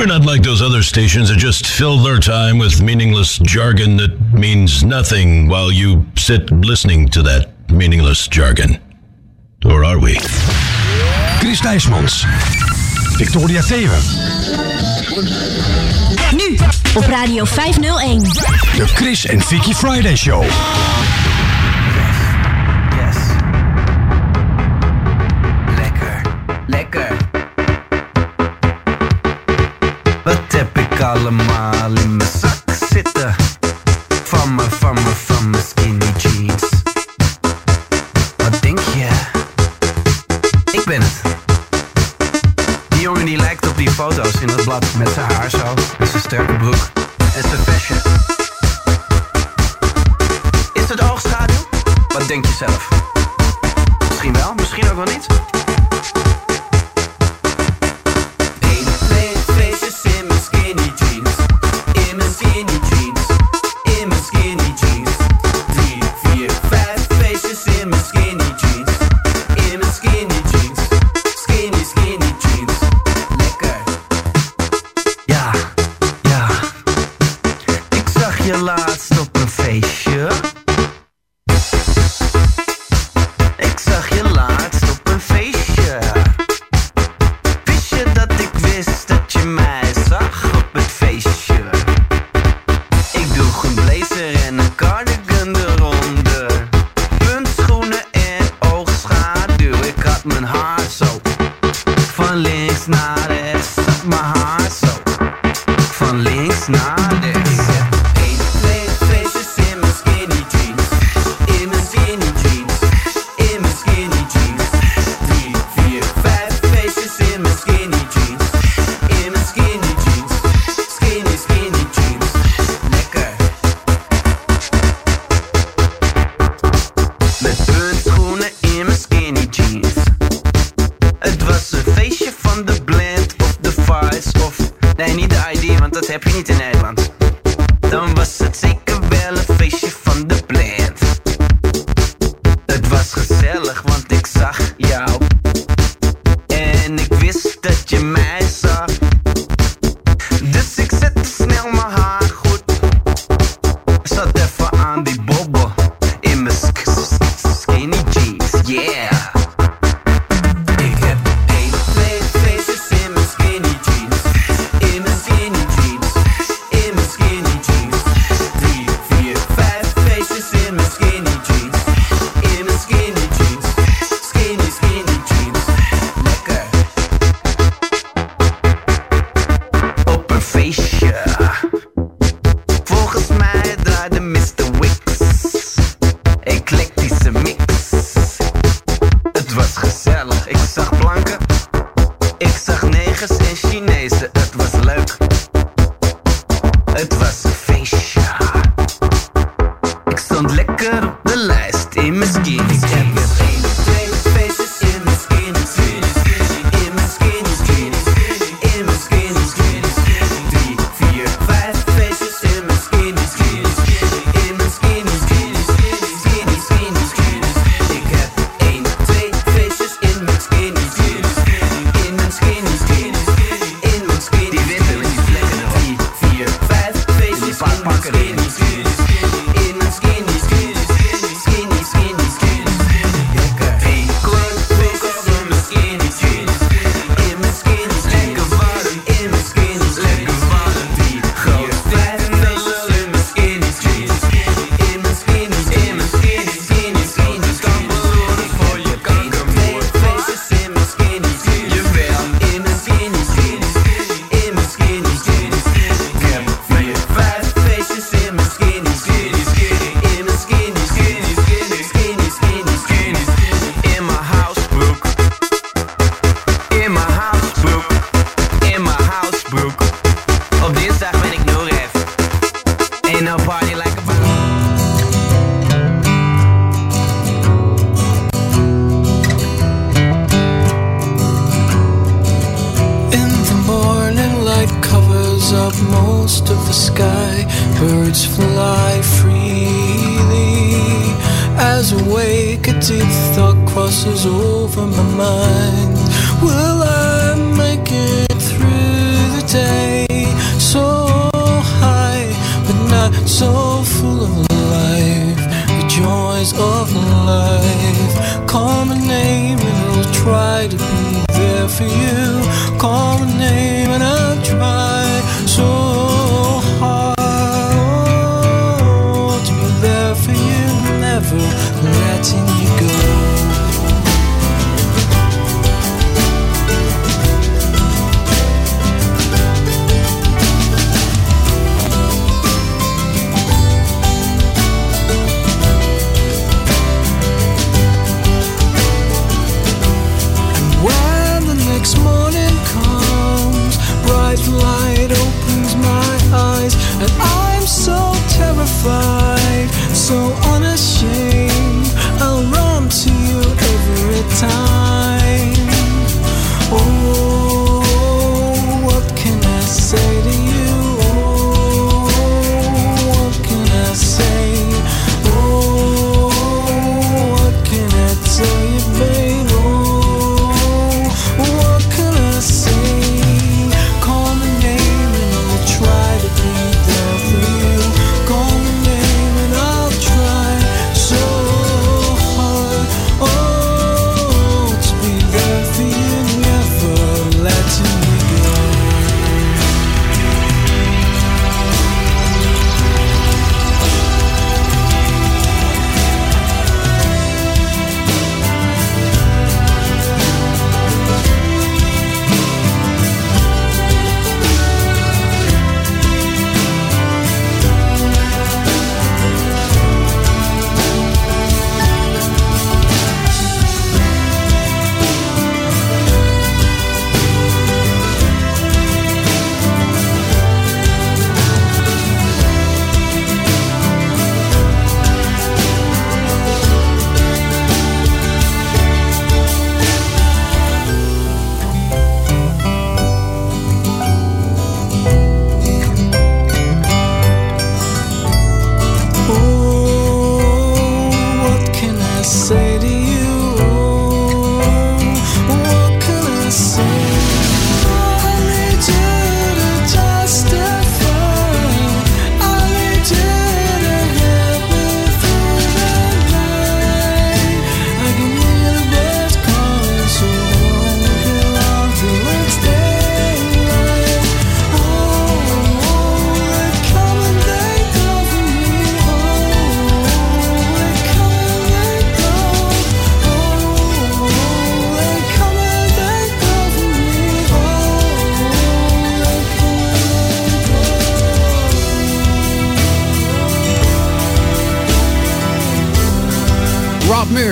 We're not like those other stations that just fill their time with meaningless jargon that means nothing while you sit listening to that meaningless jargon. Or are we? Chris Nijsmans. Victoria Theven. Nu op Radio 501. De Chris en Vicky Friday Show. allemaal in mijn zak zitten. Van me, van me, van mijn skinny jeans. Wat denk je? Ik ben het. Die jongen die lijkt op die foto's in het blad met zijn haar zo en zijn sterke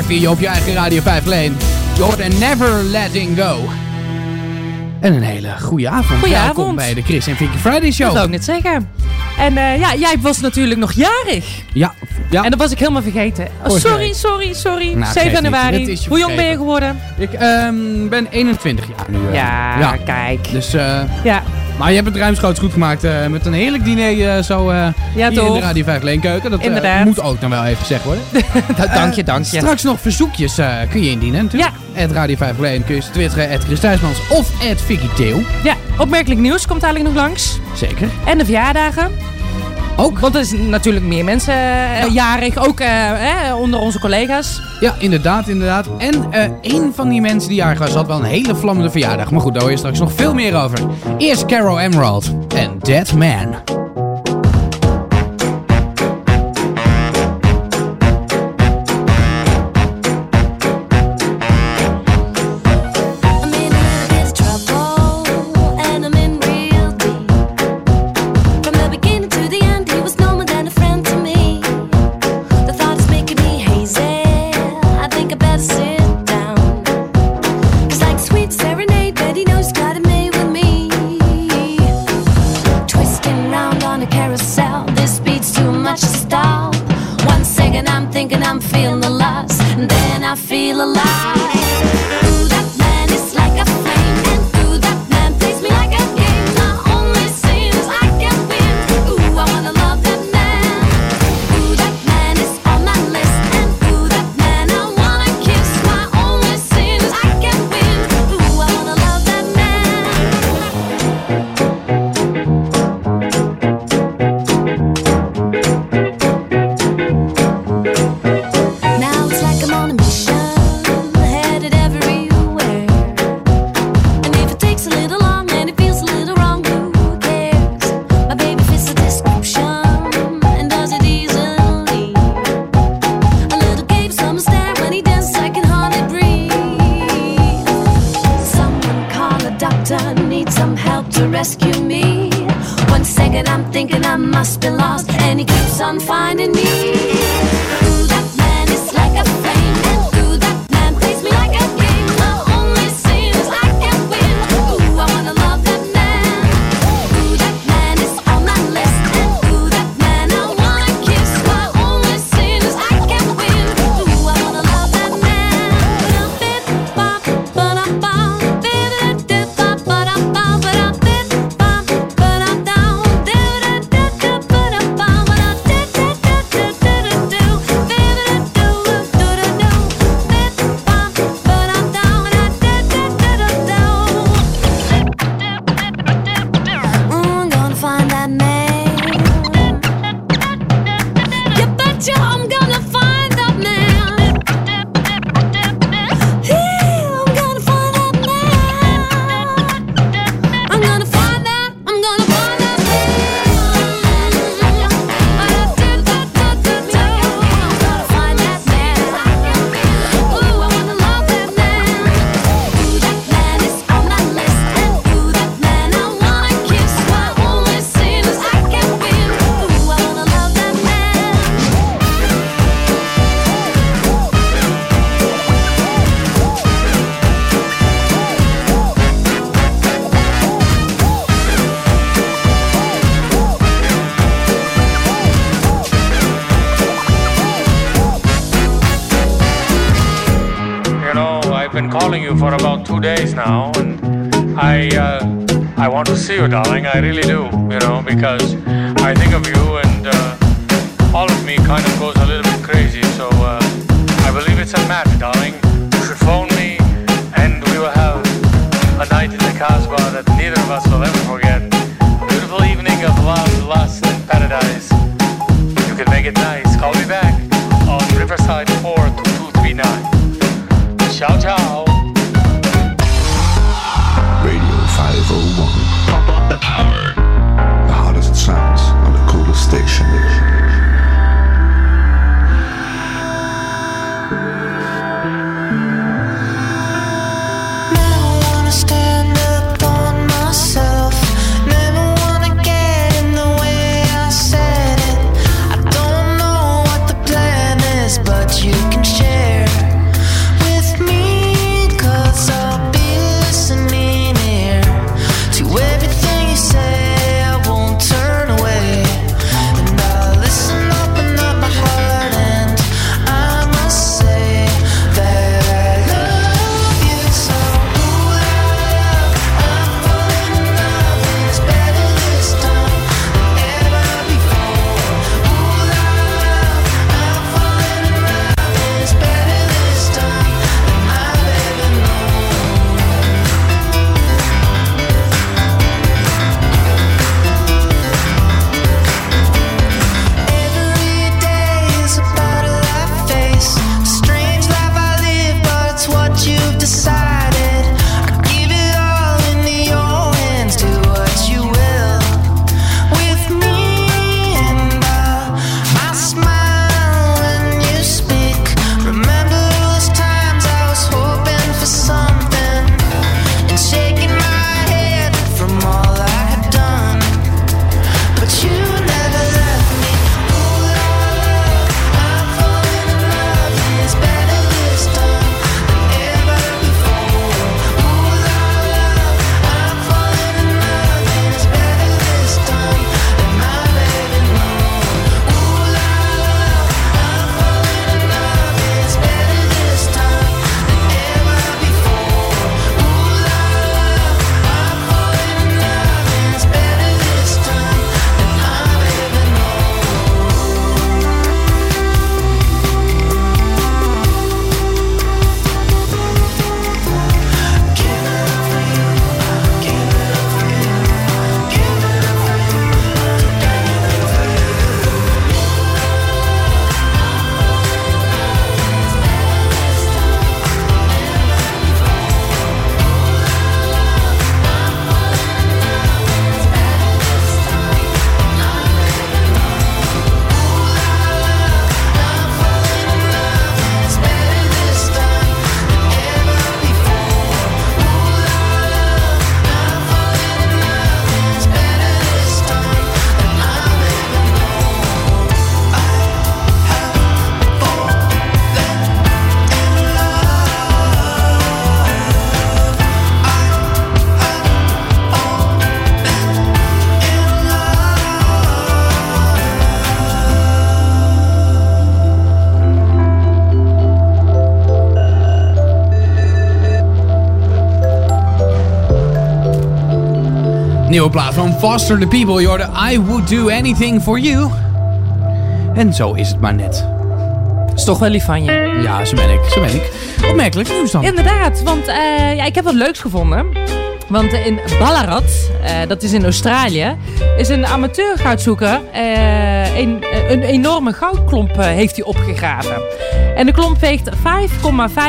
Murphy op je eigen Radio 5 Leen. Je hoort een Never Letting Go. En een hele goede avond. Goedenavond. Welkom bij de Chris en Vicky Friday Dat Show. wou ik net zeggen. En eh, ja, jij was natuurlijk nog jarig. Ja, ja. En dat was ik helemaal vergeten. Oh, sorry, sorry, sorry. Nou, 7 geeft niet. januari. Hoe jong ben je geworden? ik ehm, ben 21 jaar nu. eh. Ja, ja. kijk. Dus, eh, Ja, maar je hebt het ruimschoots goed gemaakt eh, met een heerlijk diner eh, zo eh ja hier in de toch? Radio 5 Leenkeuken. Dat moet ook dan wel even gezegd worden. Da- dank je, dank je. Straks nog verzoekjes kun je indienen natuurlijk. Het Radio 5 Leen kun je ze twitteren, at Chris Thijsmans of at Vicky Theo. Ja, opmerkelijk nieuws komt eigenlijk nog langs. Zeker. En de verjaardagen. Ook. Want er is natuurlijk meer mensen eh, jarig. Ook eh, onder onze collega's. Ja, inderdaad, inderdaad. En eh een van die mensen die jarig was, had wel een hele vlammende verjaardag. Maar goed, daar hoor je straks nog veel meer over. Eerst Carol Emerald en Dead Man. Nieuwe plaat van Foster the People. Je hoorde I Would Do Anything For You. En zo is het maar net. is toch wel lief van je. Ja, zo ben ik. Zo ben ik. Opmerkelijk nieuws dan. Inderdaad, want eh, ja, ik heb wat leuks gevonden. Want in Ballarat, eh, dat is in Australië, is een amateurgoudzoeker eh, een, een enorme goudklomp heeft hij opgegraven. En de klomp weegt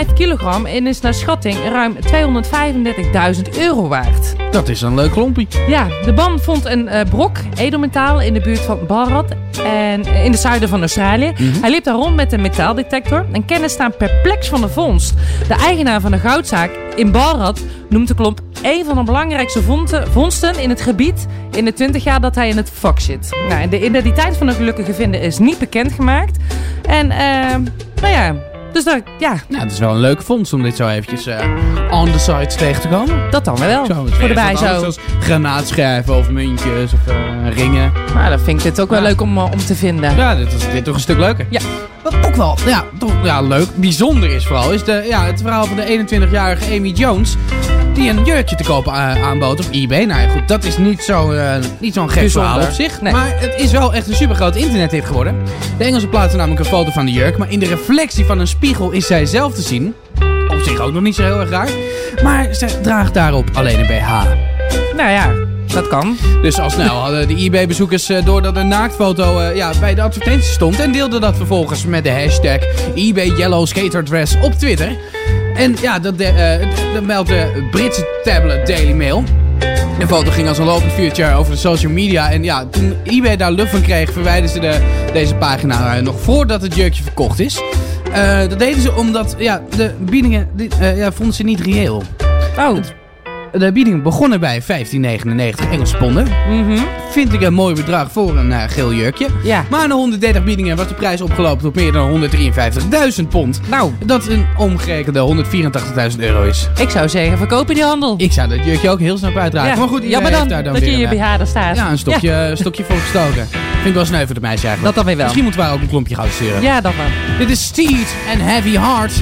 5,5 kilogram en is naar schatting ruim 235.000 euro waard. Dat is een leuk klompie. Ja, de BAM vond een eh, brok edelmetaal in de buurt van Ballarat en eh, in het zuiden van Australië. Hij liep daar rond met een metaaldetector en kennis staan perplex van de vondst. De eigenaar van de goudzaak in Ballarat noemt de klomp een van de belangrijkste vondsten- in het gebied in de 20 jaar dat hij in het vak zit. Nou, de identiteit van de gelukkige vinder is niet bekendgemaakt. En eh, nou ja, dus dat, ja, Nou, het is wel een leuke vondst om dit zo eventjes eh, on the side tegen te komen. dat dan wel. Zo, voor de bij zo. Zoals granaatscherven of muntjes of eh, ringen. Maar dan vind ik dit ook wel Ja. leuk om, eh, om te vinden. Ja, dit is dit toch een stuk leuker. Ja. Wat ook wel, ja, toch ja, leuk, bijzonder is vooral, is de, ja, het verhaal van de 21-jarige Amy Jones. Die een jurkje te kopen a- aanbood op eBay. Nou ja, goed, dat is niet zo, eh, niet zo'n gek Bijzonder. verhaal op zich. Nee. Maar het is wel echt een supergroot internethit geworden. De Engelsen plaatsen namelijk een foto van de jurk. Maar in de reflectie van een spiegel is zij zelf te zien. Op zich ook nog niet zo heel erg raar. Maar ze draagt daarop alleen een BH. Nou ja, dat kan. Dus al snel hadden de eBay-bezoekers eh, door dat een naaktfoto eh, ja, bij de advertentie stond. En deelden dat vervolgens met de hashtag eBay Yellow Skater Dress op Twitter. En ja, dat, de, eh, d- dat meldt de Britse tablet Daily Mail. De foto ging als een lopend vuurtje over de social media. En ja, toen eBay daar lucht van kreeg, verwijderden ze de, deze pagina eh, nog voordat het jurkje verkocht is. Eh, dat deden ze omdat ja, de biedingen die, ja, vonden ze niet reëel. Oh, De biedingen begonnen bij 15,99 Engelse ponden. mhm. Vind ik een mooi bedrag voor een eh, geel jurkje. Ja. Maar na 130 biedingen was de prijs opgelopen tot meer dan 153.000 pond. Nou, Dat een omgerekende 184.000 euro is. ik zou zeggen, verkoop in die handel. Ik zou dat jurkje ook heel snel uitdragen. Ja. Maar goed, Jammer iedereen dan, daar dan dat je weer je eh, BH er staat. Ja, een stokje, stokje voor gestoken. Vind ik wel sneu voor de meisje eigenlijk. Dat dan weer wel. Misschien moeten we haar ook een klompje gaan sturen. Ja, dat wel. Dit is Steed and Heavy Heart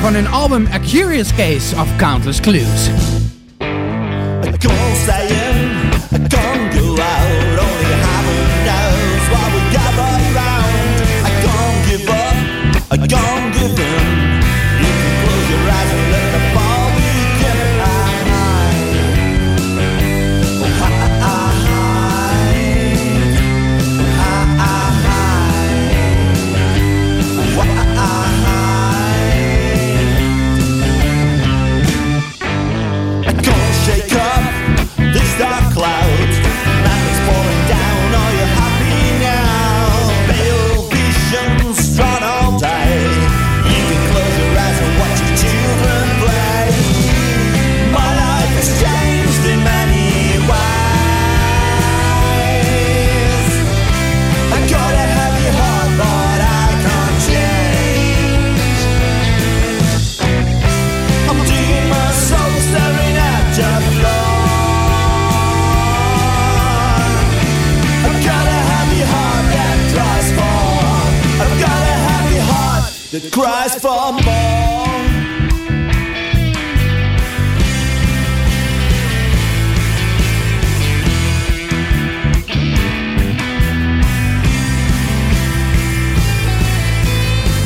van hun album A Curious Case of Countless Clues. That cries for more.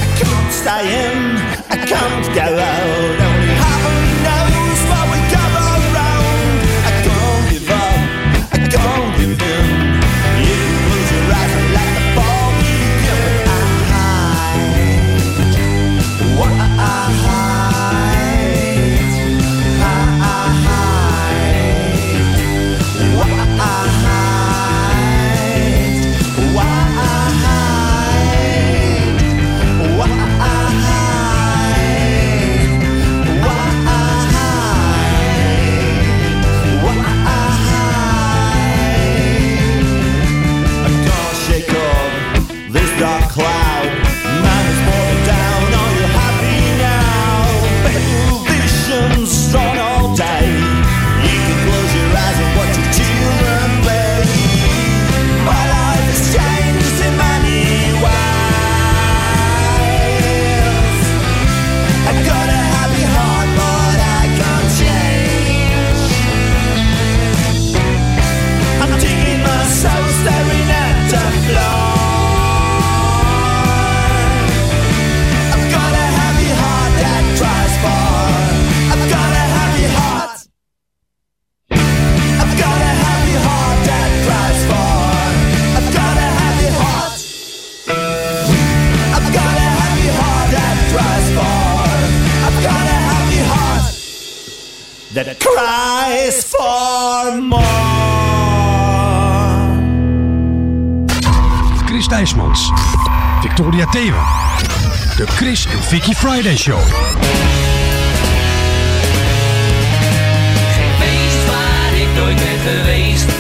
I can't stay in, I can't go out. cries for more. Chris Nijsmans, Victoria Thewe. De Chris en Vicky Friday Show. Geen feest waar ik nooit ben geweest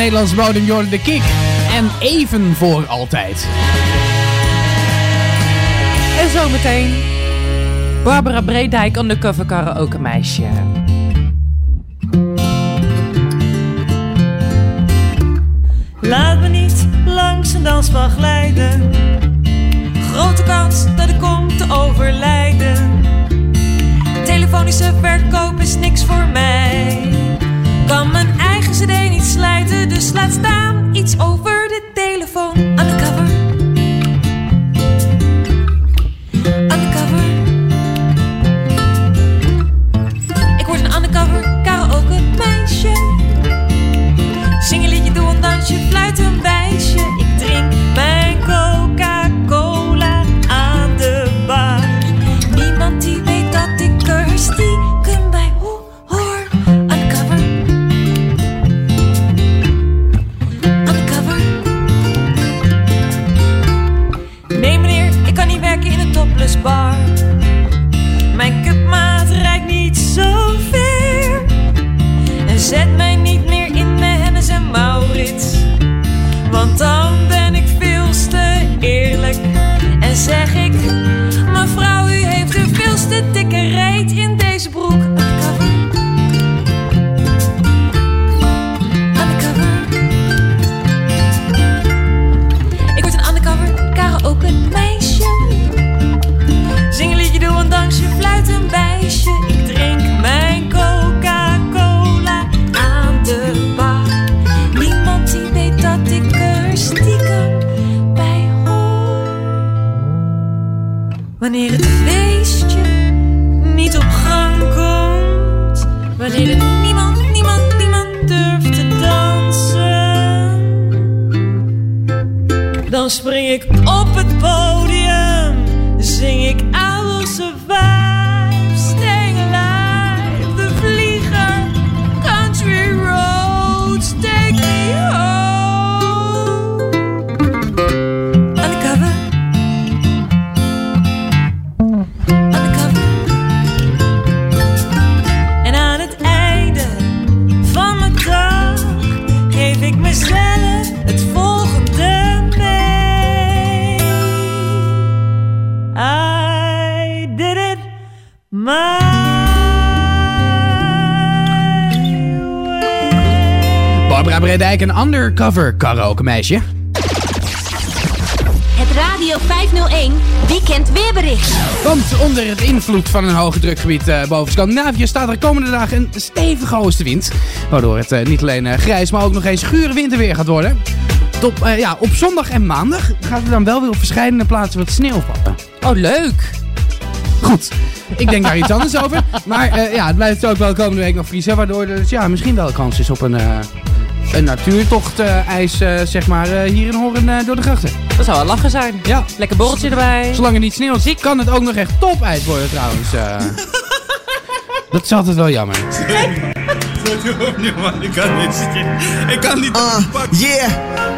Nederlands bodem Jordan de Kick. En even voor altijd. En zometeen Barbara Breedijk ook een meisje. Laat me niet langs een dansbal glijden. Grote kans dat ik kom te overlijden. Telefonische verkoop is niks voor mij. Kan mijn cd niet slijten, dus laat staan iets over de telefoon. Undercover. Meisje. Het Radio 501 Weekend Weerbericht. Want onder het invloed van een hoge drukgebied eh, boven Scandinavië staat er komende dagen een stevige oostenwind. Waardoor het eh, niet alleen eh, grijs, maar ook nog eens gure winterweer gaat worden. Tot, eh, ja, op zondag en maandag gaat er dan wel weer op verschillende plaatsen wat sneeuw vallen. Oh, leuk. Goed, ik denk daar iets anders over. Maar eh, ja, het blijft ook wel komende week nog vriezen. Waardoor er dus, ja, misschien wel kans is op een, eh, een natuurtocht eh, ijs, eh, zeg maar, eh, hier in Horen door de grachten. Dat zou wel lachen zijn. Ja. Lekker borreltje erbij. Zolang het niet sneeuwt, kan het ook nog echt topijs worden trouwens. eh. dat is altijd wel jammer. Ik kan niet. Ik kan niet. Uh, yeah.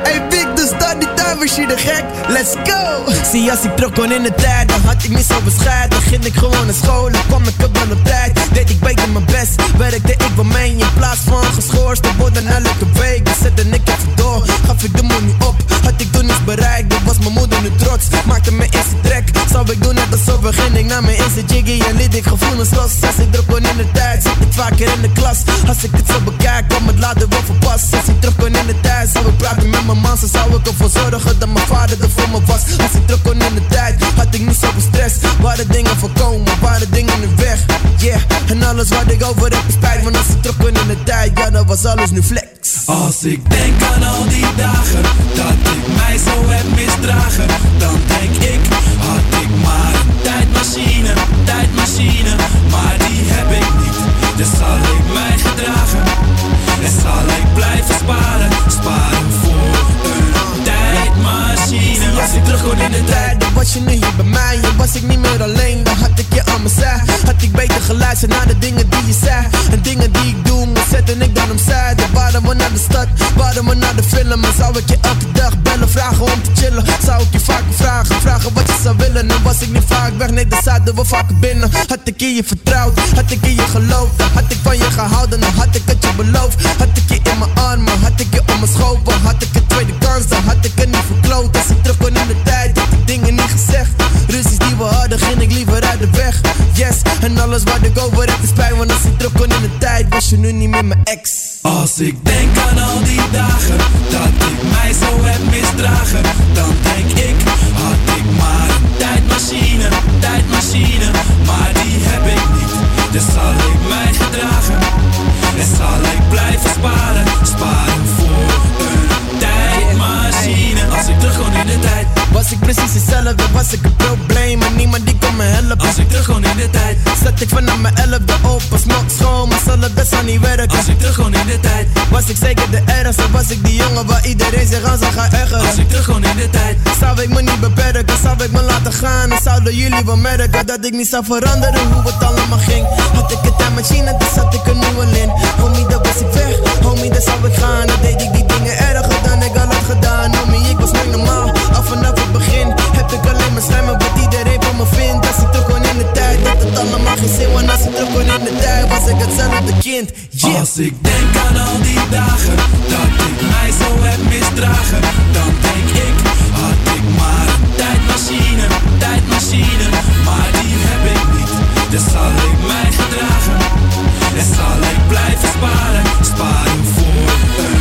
Hey Big, dus start die tuinmachine gek. Let's go. Zie, als ik terug kon in de tijd, dan had ik niet zo bescheiden. Ging ik gewoon naar school en kwam ik er wel op tijd. Deed ik beter mijn best, werkte ik wel mee. In plaats van geschorst te worden elke week. Dan zette ik even door, gaf ik de money op. Had ik toen niets bereikt, dan was mijn moeder nu trots. Maakte me eerste trek, zou ik doen net alsof begin ik naar mijn eerste jiggy. En liet ik gevoelens los. Als ik druk kon in de tijd, zit ik vaker in de klas. Als ik het zo bekijk, kwam het later wel verpast. Als ik terug kon in de tijd, zou ik praten met mijn man. Zo zou ik ervoor zorgen dat mijn vader er alles wat ik over heb is spijt. Want als ik terug kon in de tijd, ja, dan was alles nu flex. Als ik denk aan al die dagen dat ik mij zo heb misdragen, dan denk ik, had ik maar een tijdmachine, tijdmachine, maar die heb ik niet. Dus zal ik mij gedragen en zal ik blijven sparen, sparen voor een tijdmachine. Als ik terug kon in de tijd, dan was je nu hier bij mij. En was ik niet meer alleen, dan Had ik beter geluisterd naar de dingen die je zei. En dingen die ik doe, maar zette ik dan opzij. Dan waren we naar de stad, waren we naar de film. En zou ik je elke dag bellen, vragen om te chillen. Zou ik je vaker vragen, vragen wat je zou willen. En was ik niet vaak weg, nee, dan zaten we vaker binnen. Had ik in je vertrouwd, had ik in je geloofd. Dan had ik van je gehouden, dan had ik het je beloofd. Had ik je in mijn armen, had ik je om mijn schoven. Had ik een tweede kans, dan had ik het niet verkloot. Als ik terug kon in de tijd, had ik dingen niet gezegd. Ruzies die we hadden, ging ik liever uit de weg. Yes, en alles wat ik over heb is pijn. Want als ik terug kon in de tijd, was je nu niet meer mijn ex. Als ik denk aan al die dagen dat ik mij zo heb misdragen, dan denk ik, had ik maar een tijdmachine, tijdmachine, maar die heb ik niet. Dus zal ik mij gedragen en zal ik blijven sparen, sparen terug kon in de tijd, Was ik precies hetzelfde, was ik een probleem. En niemand die kon me helpen. Als ik terug kon in de tijd, Zet ik vanaf mijn elfde op als nog schoon Maar zal het best wel niet werken. Als ik terug kon in de tijd, Was ik zeker de ergste, was ik die jongen waar iedereen zich aan zou gaan ergeren. Als ik terug kon in de tijd, Zou ik me niet beperken, zou ik me laten gaan? En zouden jullie wel merken dat ik niet zou veranderen hoe het allemaal ging? Had ik een tijdmachine, dan zat ik er nu al in Homie, dan was ik weg, homie, dan zou ik gaan. Dan deed ik die dingen erger ik al had gedaan Homie, ik was nooit normaal, al vanaf het begin Heb ik alleen maar slijmen wat iedereen van me vindt Als ik terug kon in de tijd, dat het allemaal geen zin Want als ik terug kon in de tijd, was ik hetzelfde kind Yeah. Als ik denk aan al die dagen dat ik mij zo heb misdragen, dan denk ik, had ik maar een tijdmachine, tijdmachine, maar die heb ik niet. Dus zal ik mij gedragen en zal ik blijven sparen, sparen voor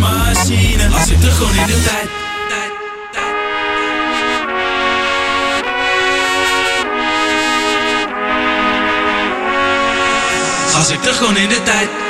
tijdmachine. Als ik terug kon in de tijd. Als ik terug kon in de tijd.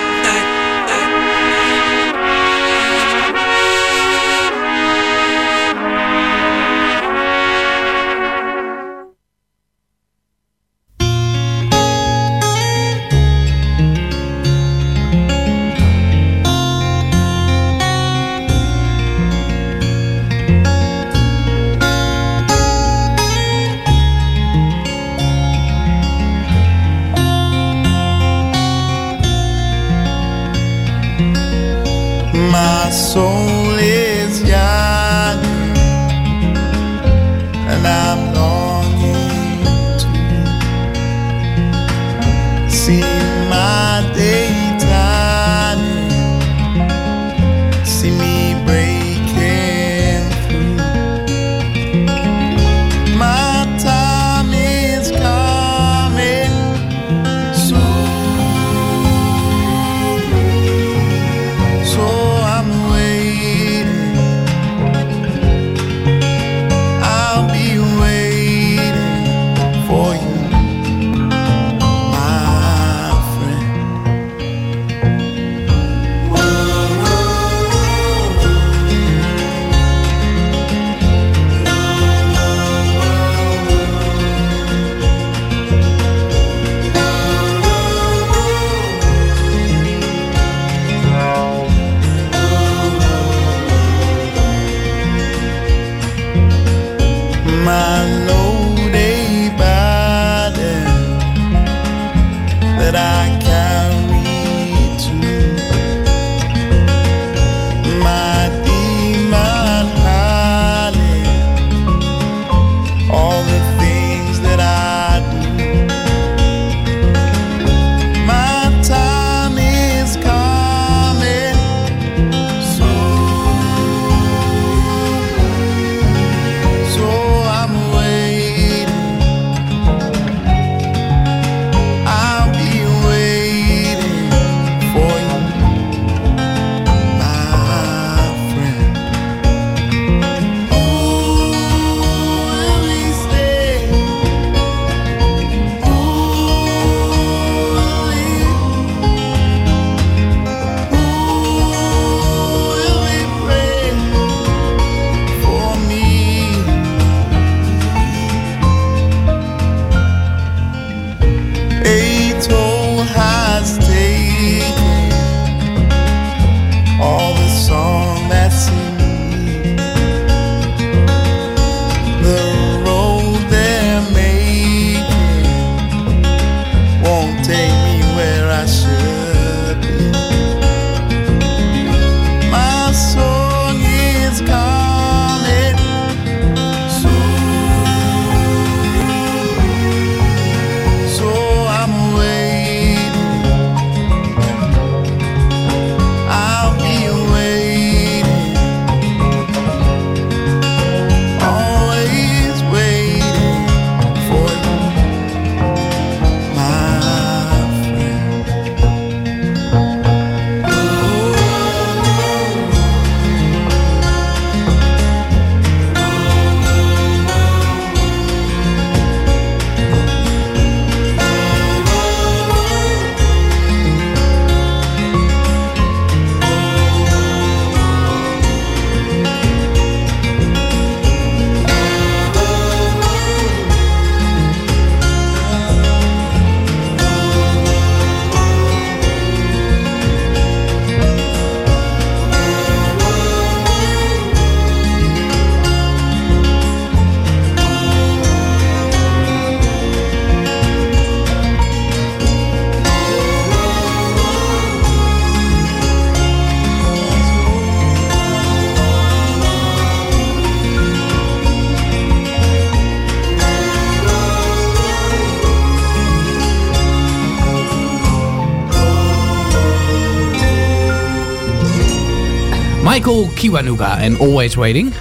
Michael Kiwanuka en Always Waiting.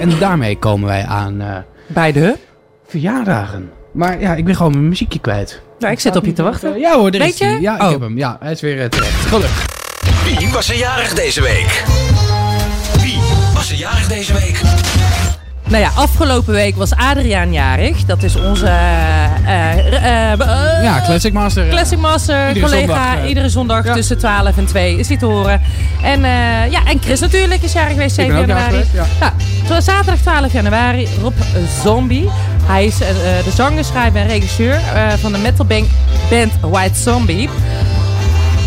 En daarmee komen wij aan... eh, Bij de? Verjaardagen. Maar ja, ik ben gewoon mijn muziekje kwijt. Nou, ik zit op je te wachten. Ja hoor, er Weet is die. Ja, ik Oh. heb hem. Ja, hij is weer eh, terecht. Gelukkig. Wie was er jarig deze week? Wie was er jarig deze week? Nou ja, afgelopen week was Adriaan jarig. Dat is onze eh, eh, eh, Ja, Classic Master. Classic Master, iedere collega, zondag, iedere zondag ja. tussen 12 en 2 is hij te horen. En, eh, ja, en Chris natuurlijk is jarig geweest, Ik 7 ben ook jarig januari. geweest, ja. zaterdag 12 januari, Rob Zombie. Hij is eh, de zanger, schrijver en regisseur eh, van de metalband band White Zombie.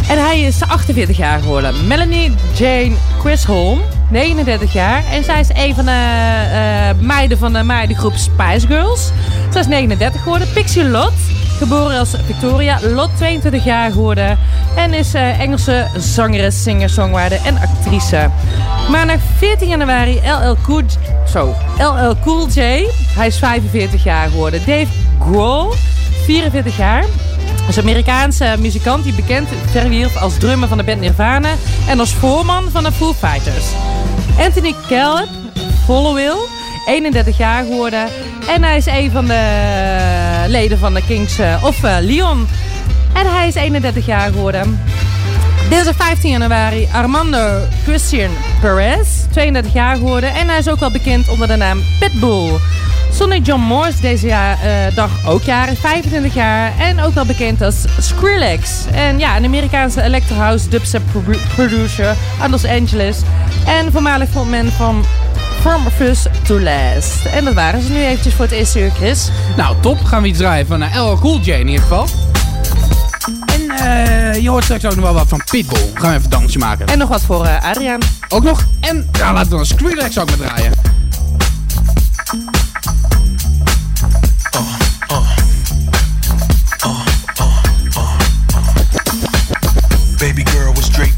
En hij is 48 jaar geworden. Melanie Jane Quisholm, 39 jaar. En zij is een van de eh, meiden van de meidengroep Spice Girls. Zij is 39 geworden. Pixie Lott, geboren als Victoria. Lot, 22 jaar geworden. En is eh, Engelse zangeres, singer, songwriter en actrice. Maandag 14 januari LL Cool, zo, LL Cool J. Hij is 45 jaar geworden. Dave Grohl, 44 jaar. Is Amerikaanse muzikant die bekend verwierf als drummer van de band Nirvana en als voorman van de Foo Fighters. Anthony Caleb, Followill, 31 jaar geworden. En hij is een van de leden van de Kings eh, of eh, Leon. En hij is 31 jaar geworden. Dinsdag 15 januari Armando Christian Perez, 32 jaar geworden. En hij is ook wel bekend onder de naam Pitbull. Sonny John Moore deze jaar, eh, dag ook jarig, 25 jaar. En ook wel bekend als Skrillex. En ja, een Amerikaanse electro house dubstep pro- producer uit Los Angeles. En voormalig frontman van From First to Last. En dat waren ze nu eventjes voor het eerste uur, Chris. Nou, top. Gaan we iets draaien van uh, LL Cool J in ieder geval. Eh, je hoort straks ook nog wel wat van Pitbull. Gaan we even een dansje maken. En nog wat voor eh, Adriaan. Ook nog. En ja, laten we dan Skrillex ook maar draaien. Baby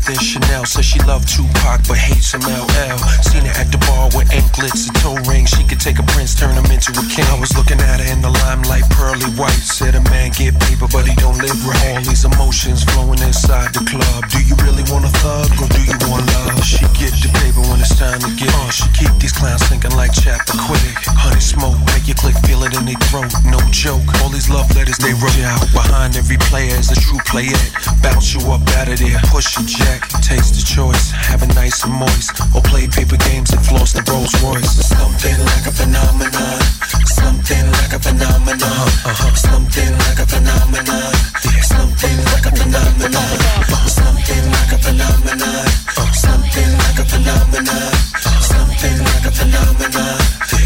in Chanel. Says she loved Tupac but hates some LL. Seen her at the bar with anklets and toe rings. She could take a prince, turn him into a king. I was looking at her in the limelight, pearly white. Said a man get paper, but he don't live right. All these emotions flowing inside the club. Do you really want a thug or do you want love? She get the paper when it's time to get. Uh, she keep these clowns thinking like chapter quick. Honey smoke, make you click, feel it in their throat. No joke. All these love letters they wrote out. Behind every player is a true player. Bounce you up out of there, push your jack. Taste the choice, have it nice and moist. Or play paper games and floss the Rolls Royce. Something like a phenomenon. Something like a phenomenon. Uh-huh. Something like a phenomenon. Something like a phenomenon. Something like a phenomenon. Something like a phenomenon. Something like a phenomenon.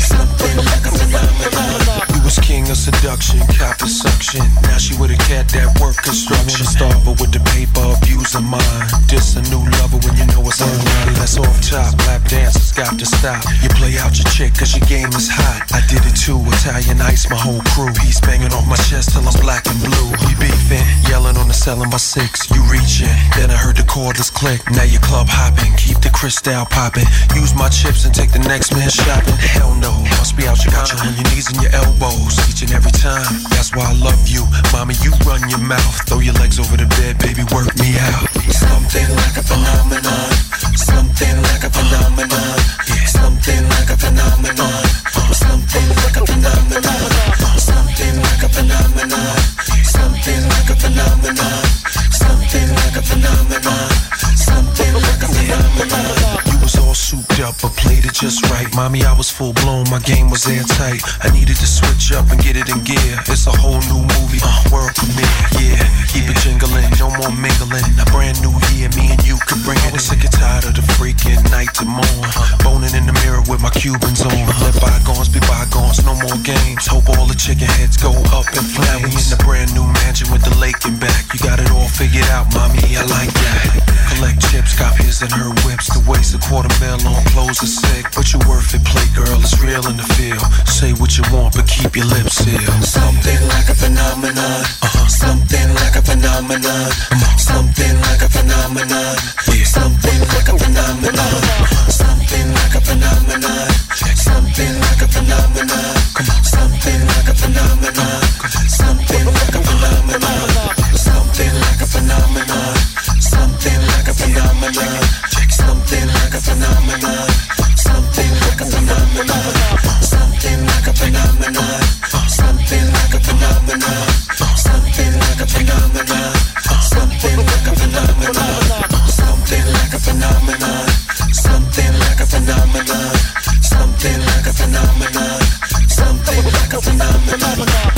Something like a phenomenon. Was king of seduction, cop of suction. Now she with a cat that work construction. Wanna starve her with the paper, abuse of mine. A new lover when you know it's online. That's off top, lap dancers got to stop. You play out your chick cause your game is hot. I did it too, Italian ice, my whole crew. He's banging off my chest till I'm black and blue. We beefing, yelling on the selling by six. You reaching, then I heard the cordless click. Now you club hopping, keep the crystal popping. Use my chips and take the next man shopping. Hell no, and every time. That's why I love you, mommy. You run your mouth, throw your legs over the bed, baby. Work me out. Something like a phenomenon. Something like a phenomenon. Something like a phenomenon. Up, but played it just right. Mommy, I was full blown, my game was airtight. I needed to switch up and get it in gear. It's a whole new movie, uh, world premiere. Yeah, keep it jingling, no more mingling. A brand new year, me and you could bring it. I was sick and tired of the freaking night to morn. Boning in the mirror with my Cubans on. Let bygones be bygones, no more games. Hope all the chicken heads go up in flames. Now we in the brand new mansion with the lake in back. You got it all figured out, mommy. I like that. Collect chips, cop his and her whips. To waste a quarter mil on clothes is sick, but you worth it. Play girl, it's real in the field. Say what you want, but keep your lips sealed. Something like a phenomenon. Uh-huh. Something like a phenomenon. Something like a phenomenon. Yeah. Something like a phenomenon. Something like a phenomenon. Something like a phenomenon. Something like a phenomenon. Something like a phenomenon. Something like a phenomenon. Something like a phenomenon. Something like a phenomenon. Something like a. Something like a. Something like a. Something like a. Something like a. Something like a phenomenon. Something like a phenomenon. Something like a phenomenon. Something like a phenomenon.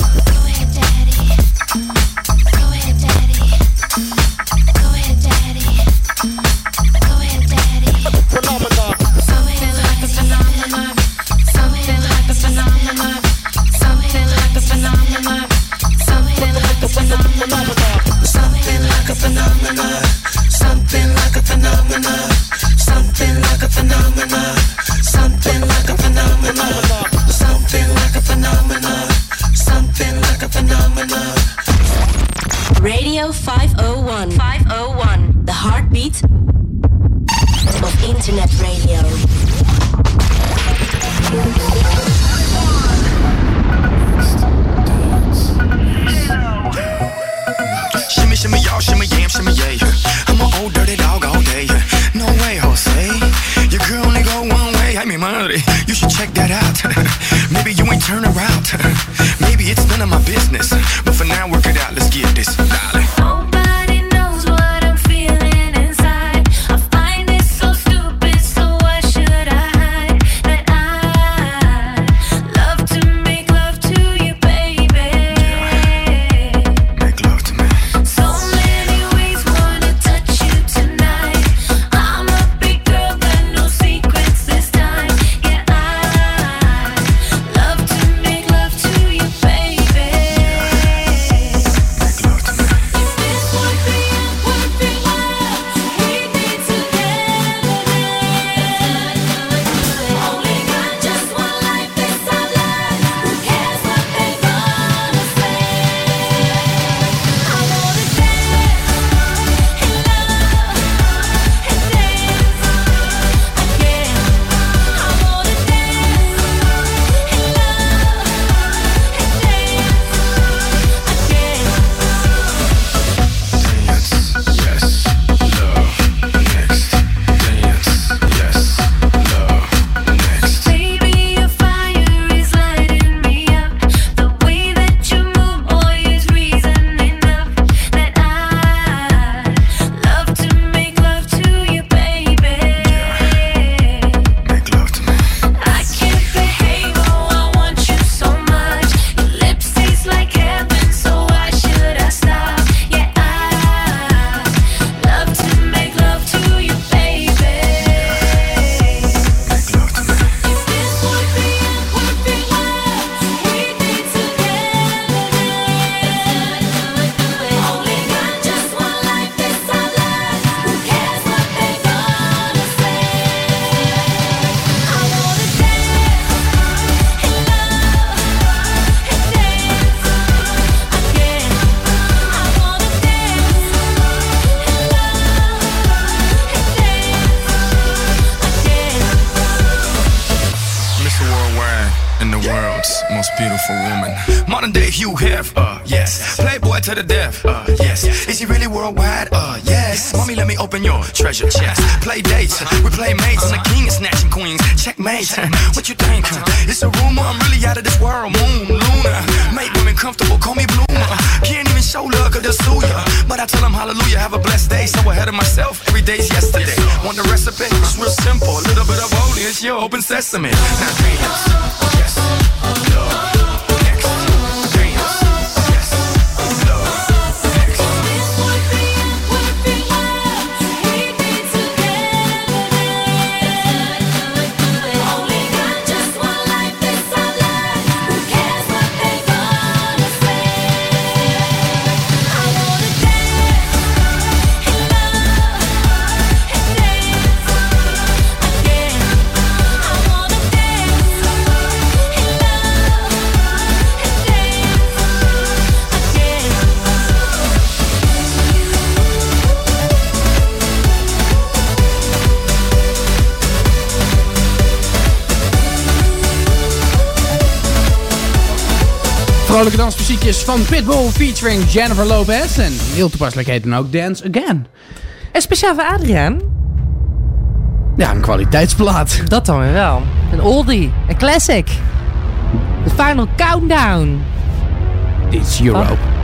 specimen van Pitbull featuring Jennifer Lopez. En heel toepasselijk heet dan ook Dance Again. En speciaal voor Adriaan. Ja, een kwaliteitsplaat. Dat dan weer wel. Een oldie, een classic. The final countdown. It's Europe. Oh.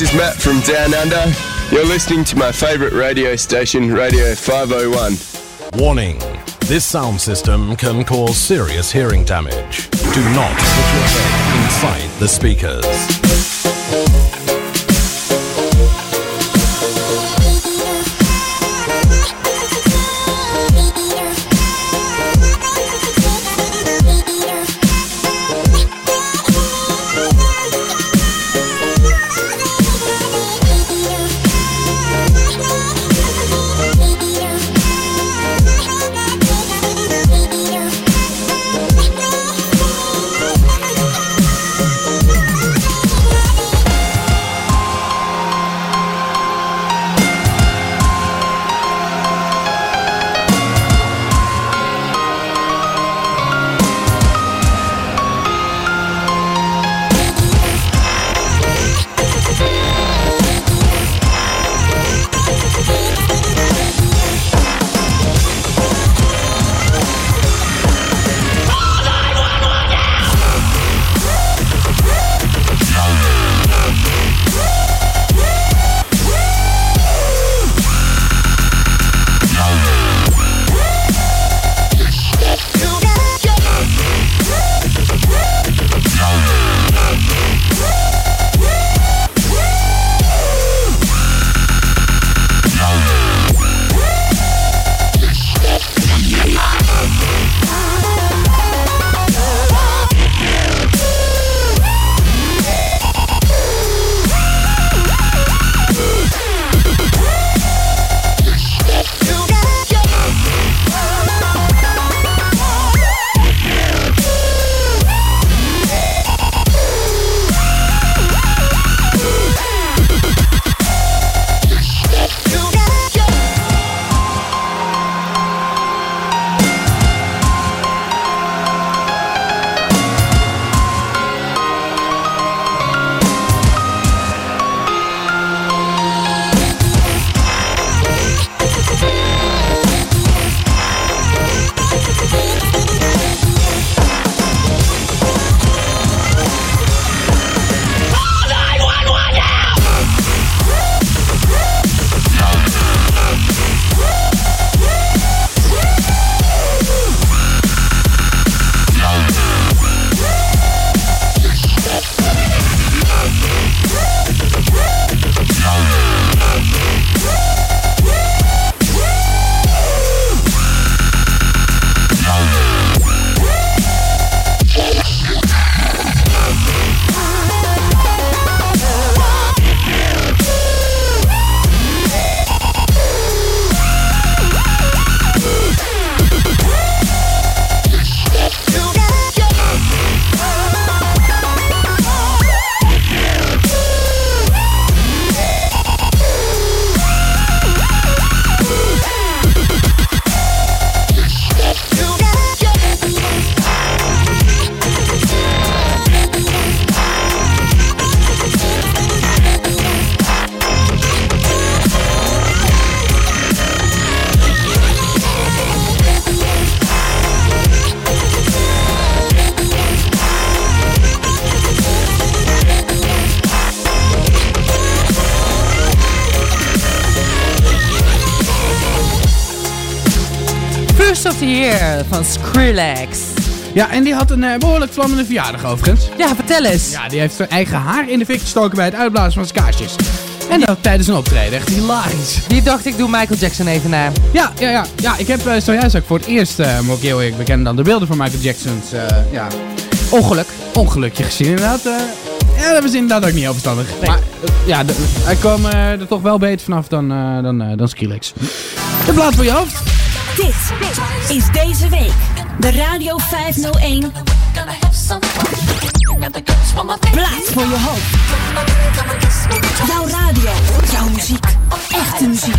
This is Matt from Down Under. You're listening to my favourite radio station, Radio 501. Warning. This sound system can cause serious hearing damage. Do not put your head inside the speakers. Ja, en die had een eh, behoorlijk vlammende verjaardag overigens. Ja, vertel eens. Ja, die heeft zijn eigen haar in de fik gestoken bij het uitblazen van zijn kaarsjes. En dat tijdens een optreden. Echt hilarisch. Die dacht ik doe Michael Jackson even na. Ja, ja, ja. ja ik heb eh, zojuist ook voor het eerst, eh moet ik heel eerlijk bekennen, dan de beelden van Michael Jackson's eh, ja, ongeluk. ongelukje gezien. Inderdaad, eh, ja, dat was inderdaad ook niet heel verstandig. Maar ja, hij kwam er toch wel beter vanaf dan, eh dan, dan Skrillex. De plaat voor je hoofd. Dit is deze week de Radio 501 Plaat voor je hoofd. Jouw radio, jouw muziek, echte muziek.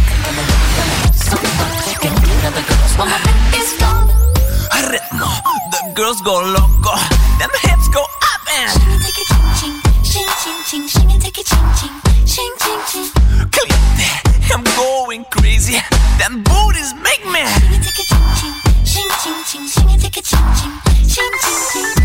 Ritmo, the girls go loco, them hips go up and Click that, I'm going crazy. Them booties make me. I'm sailing on my mind, and it's still waiting for me.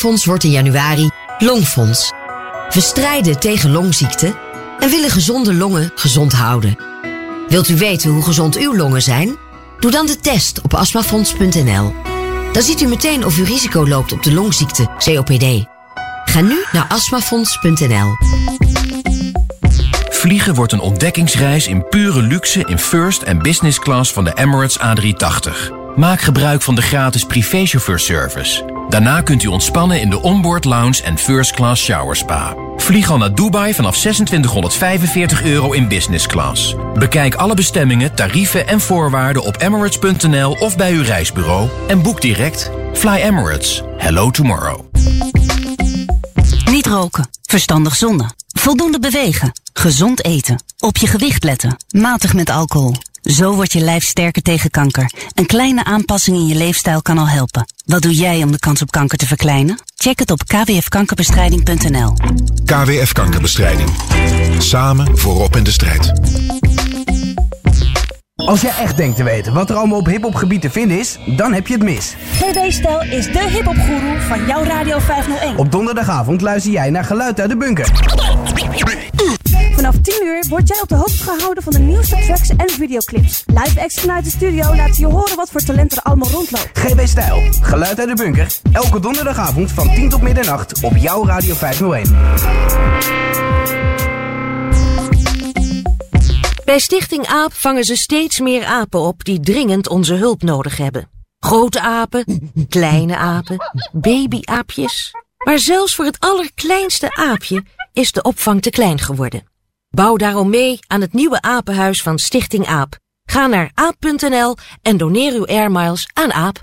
Astmafonds wordt in januari Longfonds. We strijden tegen longziekten en willen gezonde longen gezond houden. Wilt u weten hoe gezond uw longen zijn? Doe dan de test op astmafonds.nl. Dan ziet u meteen of u risico loopt op de longziekte COPD. Ga nu naar astmafonds.nl. Vliegen wordt een ontdekkingsreis in pure luxe in first en business class van de Emirates A380. Maak gebruik van de gratis privéchauffeurservice. Daarna kunt u ontspannen in de onboard lounge en first class shower spa. Vlieg al naar Dubai vanaf 2645 euro in business class. Bekijk alle bestemmingen, tarieven en voorwaarden op emirates.nl of bij uw reisbureau en boek direct. Fly Emirates. Hello tomorrow. Niet roken, verstandig zonnen, voldoende bewegen, gezond eten, op je gewicht letten, matig met alcohol. Zo wordt je lijf sterker tegen kanker. Een kleine aanpassing in je leefstijl kan al helpen. Wat doe jij om de kans op kanker te verkleinen? Check het op kwfkankerbestrijding.nl. KWF Kankerbestrijding. Samen voorop in de strijd. Als jij echt denkt te weten wat er allemaal op hiphopgebied te vinden is, dan heb je het mis. GB Stijl is de hiphopgoeroe van jouw Radio 501. Op donderdagavond luister jij naar Geluid uit de Bunker. Vanaf 10 uur word jij op de hoogte gehouden van de nieuwste tracks en videoclips. Live acts vanuit de studio laten je horen wat voor talent er allemaal rondloopt. GB Stijl, Geluid uit de Bunker. Elke donderdagavond van 10 tot middernacht op jouw Radio 501. Bij Stichting AAP vangen ze steeds meer apen op die dringend onze hulp nodig hebben. Grote apen, kleine apen, babyaapjes. Maar zelfs voor het allerkleinste aapje is de opvang te klein geworden. Bouw daarom mee aan het nieuwe apenhuis van Stichting AAP. Ga naar aap.nl en doneer uw airmiles aan AAP.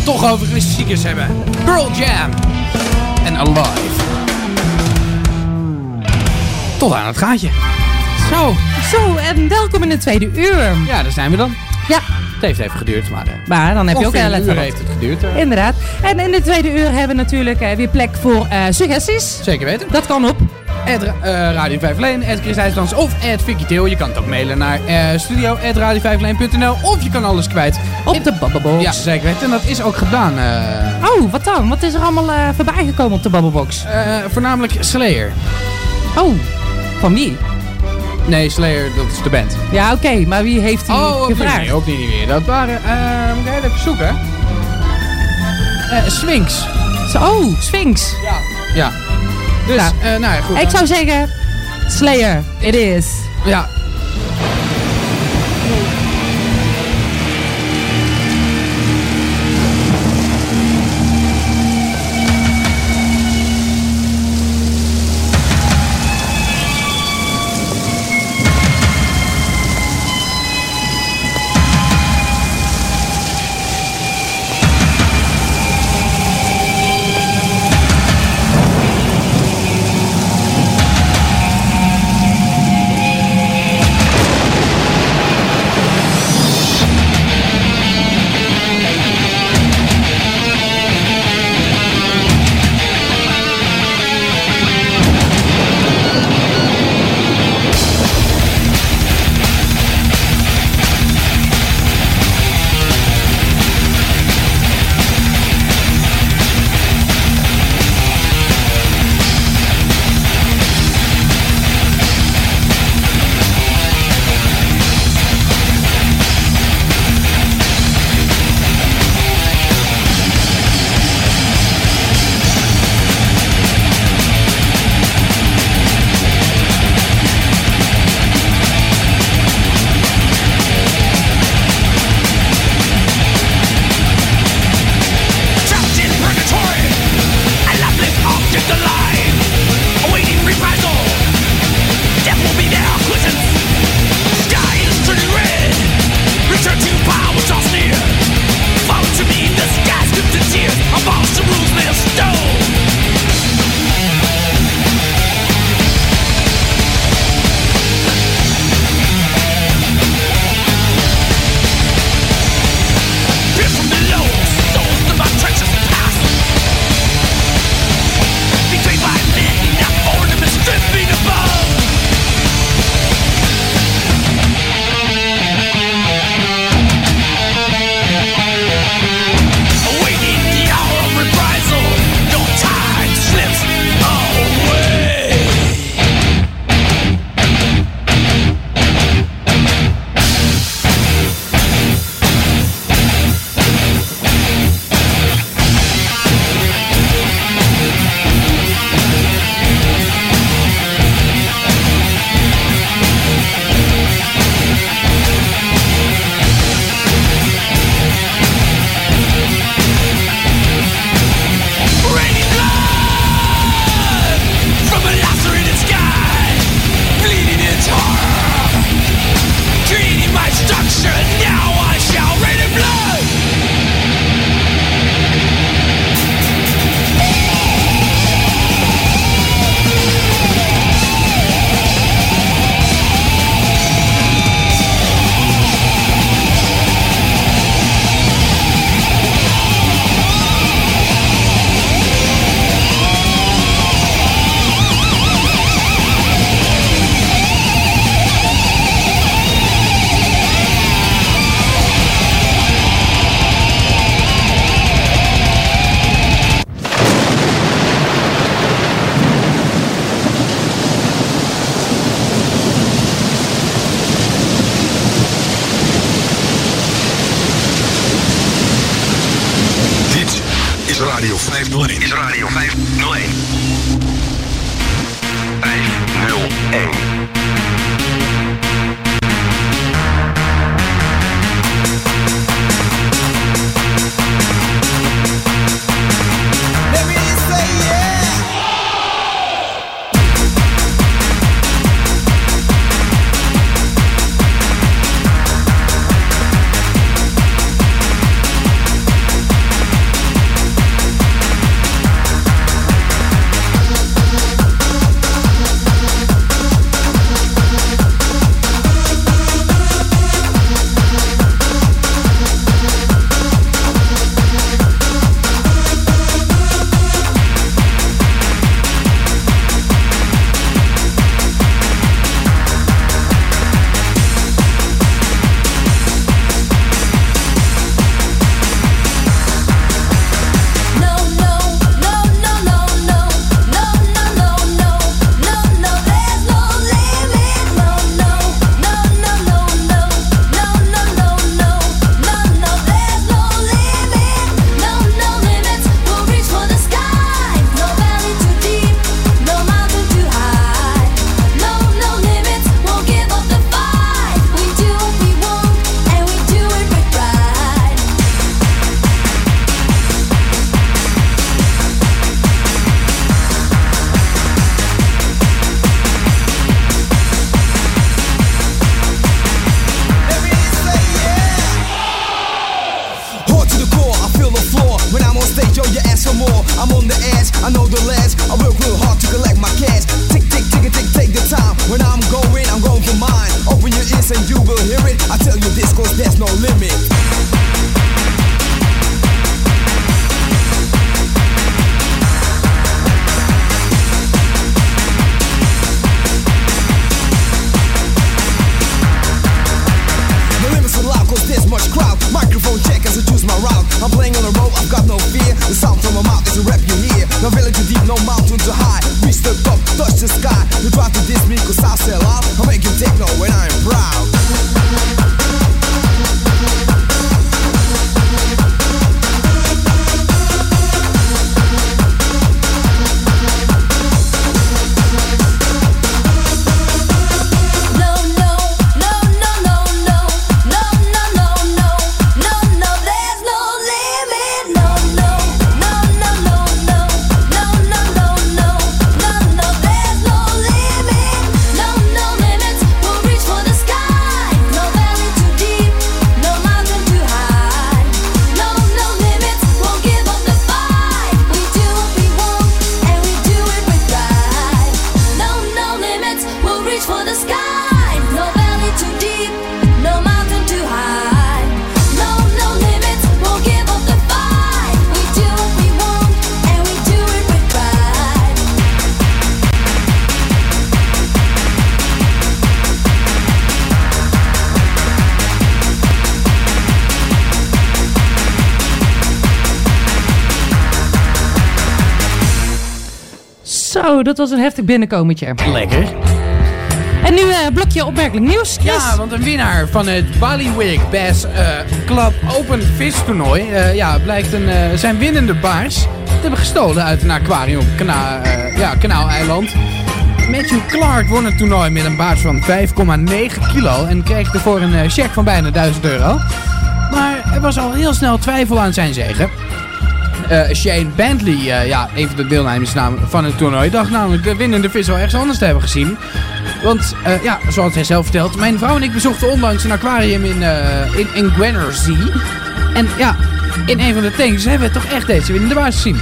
Het dan toch over klassiekers hebben. Pearl Jam en Alive. Tot aan het gaatje. Zo. Zo, en welkom in de tweede uur. Ja, daar zijn we dan. Ja. Het heeft even geduurd, maar... eh, Maar dan heb je ook een wat. heeft het geduurd. eh. Inderdaad. En in de tweede uur hebben we natuurlijk eh, weer plek voor suggesties. Zeker weten. Dat kan op. At, eh, Radio 5 Leen, at Chris IJslands of at Vicky. Je kan het ook mailen naar eh, studio at radio 5 Leen.nl of je kan alles kwijt. Op de Babbelbox. Ja, zeker weten. En dat is ook gedaan. eh, Oh, wat dan? Wat is er allemaal voorbij gekomen op de Babbelbox? voornamelijk Slayer. Oh, van wie? Nee, Slayer, dat is de band. Ja, oké, maar wie heeft die Oh, gevraagd? niet, ook niet meer. Dat waren, moet ik even zoeken. Eh Sphinx. Oh, Sphinx. Ja. Ja. Dus, Nou, eh, nou ja, goed. Ik zou zeggen, Slayer, it is. Ja. Was een heftig binnenkomertje. Lekker. En nu eh blokje opmerkelijk nieuws. Chris. Ja, want een winnaar van het Ballywig Bass eh, Club Open Vis toernooi eh, ja, blijkt een, zijn winnende baars te hebben gestolen uit een aquarium op Kana, eh, ja, Kanaaleiland. Matthew Clark won het toernooi met een baars van 5,9 kilo en kreeg ervoor een cheque van bijna 1000 euro. Maar er was al heel snel twijfel aan zijn zegen. Eh, Shane Bentley, eh, ja, een van de deelnemers van het toernooi, dacht namelijk de winnende vis wel ergens anders te hebben gezien. Want, eh, ja, zoals hij zelf vertelt, mijn vrouw en ik bezochten onlangs een aquarium in, in, in Gwenersee. En ja, in een van de tanks hebben we toch echt deze winnende baas gezien.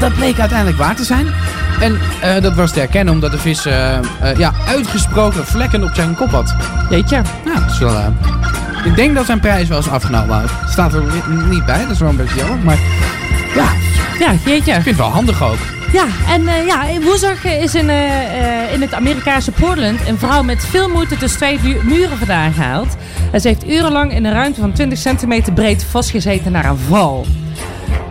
Dat bleek uiteindelijk waar te zijn. En dat was te herkennen omdat de vis ja, uitgesproken vlekken op zijn kop had. Jeetje. Ja, dat is wel... ik denk dat zijn prijs wel eens afgenomen had. Staat er niet bij, dat is wel een beetje jammer. Maar ja, Ja, jeetje. ik vind het wel handig ook. Ja, en eh, ja, woensdag is in, eh, eh, in het Amerikaanse Portland een vrouw met veel moeite tussen twee muren vandaan gehaald. En ze heeft urenlang in een ruimte van 20 centimeter breed vastgezeten naar een val.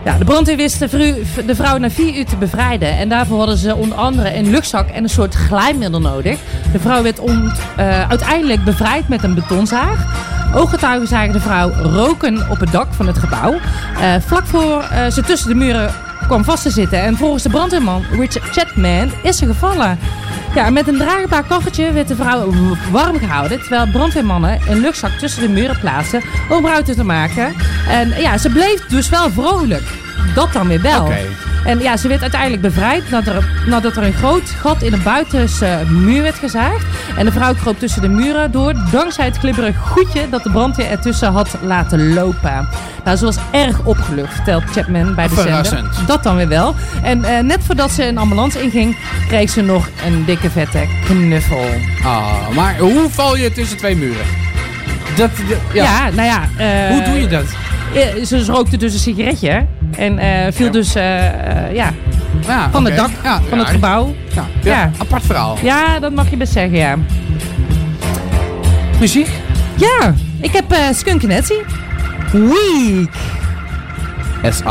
Ja, de brandweer wist de, de vrouw na vier uur te bevrijden. En daarvoor hadden ze onder andere een luchtzak en een soort glijmiddel nodig. De vrouw werd eh, uiteindelijk bevrijd met een betonzaag. Ooggetuigen zagen de vrouw roken op het dak van het gebouw. Eh, vlak voor eh, ze tussen de muren kwam vast te zitten. En volgens de brandweerman Richard Chapman is ze gevallen. Ja, met een draagbaar koffertje werd de vrouw warm gehouden. Terwijl brandweermannen een luchtzak tussen de muren plaatsten om ruiten te maken. En ja, ze bleef dus wel vrolijk. Dat dan weer wel. Oké. En ja, ze werd uiteindelijk bevrijd nadat er, nadat er een groot gat in de buitenste muur werd gezaagd. En de vrouw kroop tussen de muren door dankzij het glibberig goedje dat de brandweer ertussen had laten lopen. Nou, ze was erg opgelucht, vertelt Chapman bij de zender. Dat dan weer wel. En eh, net voordat ze een ambulance inging, kreeg ze nog een dikke vette knuffel. Ah, maar hoe val je tussen twee muren? Dat, dat- ja. Ja, nou ja. eh, Hoe doe je dat? Ze rookte dus een sigaretje hè. en eh, viel dus eh, eh, ja, Ja, van het dak Ja, van het gebouw. Ja, apart verhaal. Ja, dat mag je best zeggen, ja. Muziek? Ja, ik heb eh Skunk. Week. As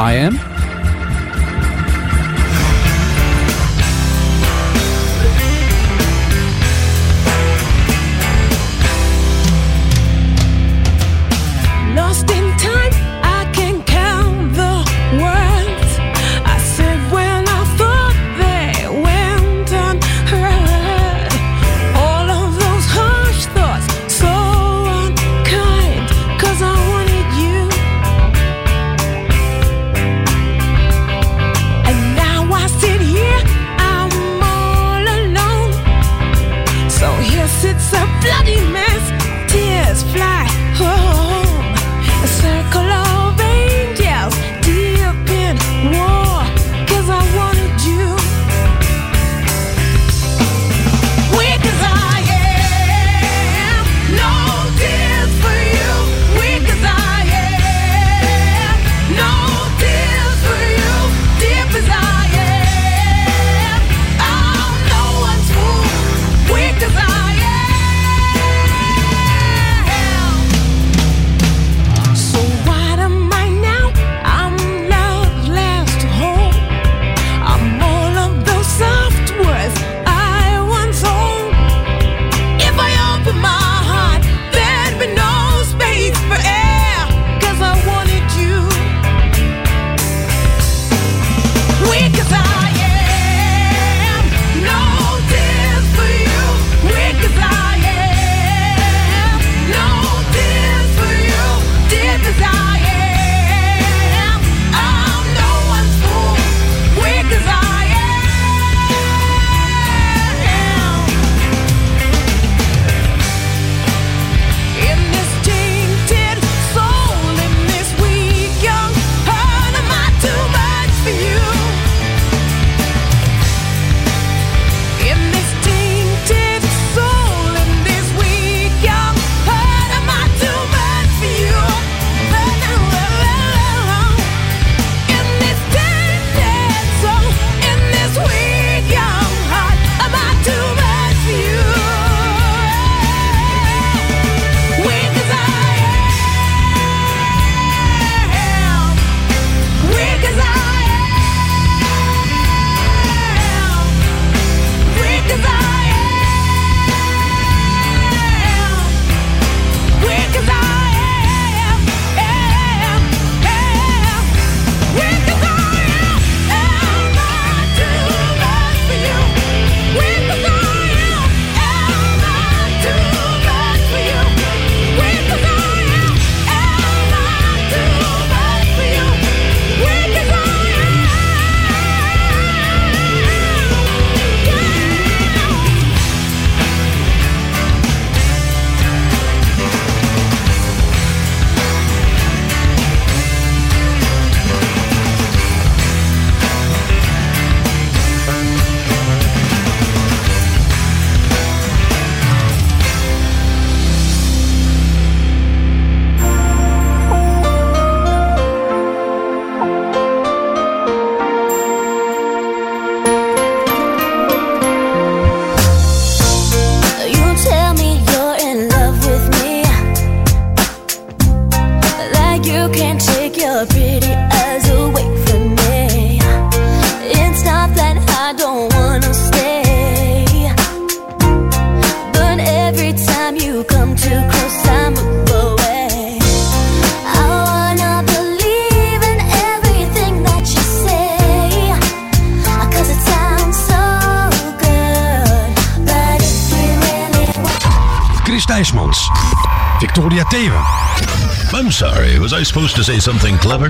supposed to say something clever?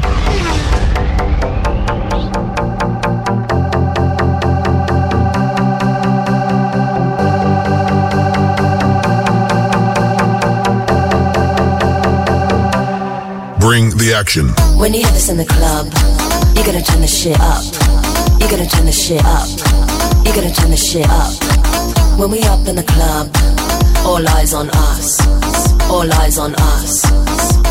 Bring the action. When you hear this in the club, you gotta turn the shit up. You gotta turn the shit up. You gotta turn the shit up. When we up in the club, all eyes on us. All eyes on us.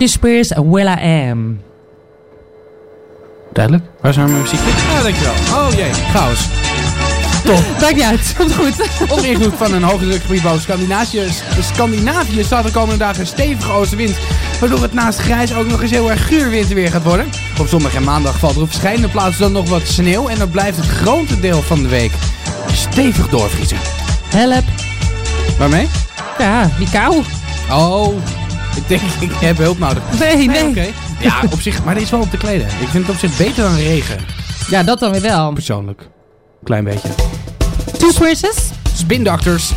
Britney Spears en I Am. Duidelijk. Waar zijn mijn muziek? Ah, dankjewel. Oh jee, chaos. Top. Maakt niet uit. Komt goed. Onder invloed van een hoogdrukgebied boven Scandinavië, Scandinavië staat de komende dagen een stevige oostenwind. Waardoor het naast grijs ook nog eens heel erg guur weer gaat worden. Op zondag en maandag valt er op verschillende plaatsen dan nog wat sneeuw. En dan blijft het grote deel van de week stevig doorvriezen. Help. Waarmee? Ja, die kou. Oh, ik denk, ik heb hulp nodig. Nee, nee. Ja, op zich, maar dit is wel op te kleden. Ik vind het op zich beter dan regen. Ja, dat dan weer wel. Persoonlijk. Klein beetje. Two switches. Spin Doctors.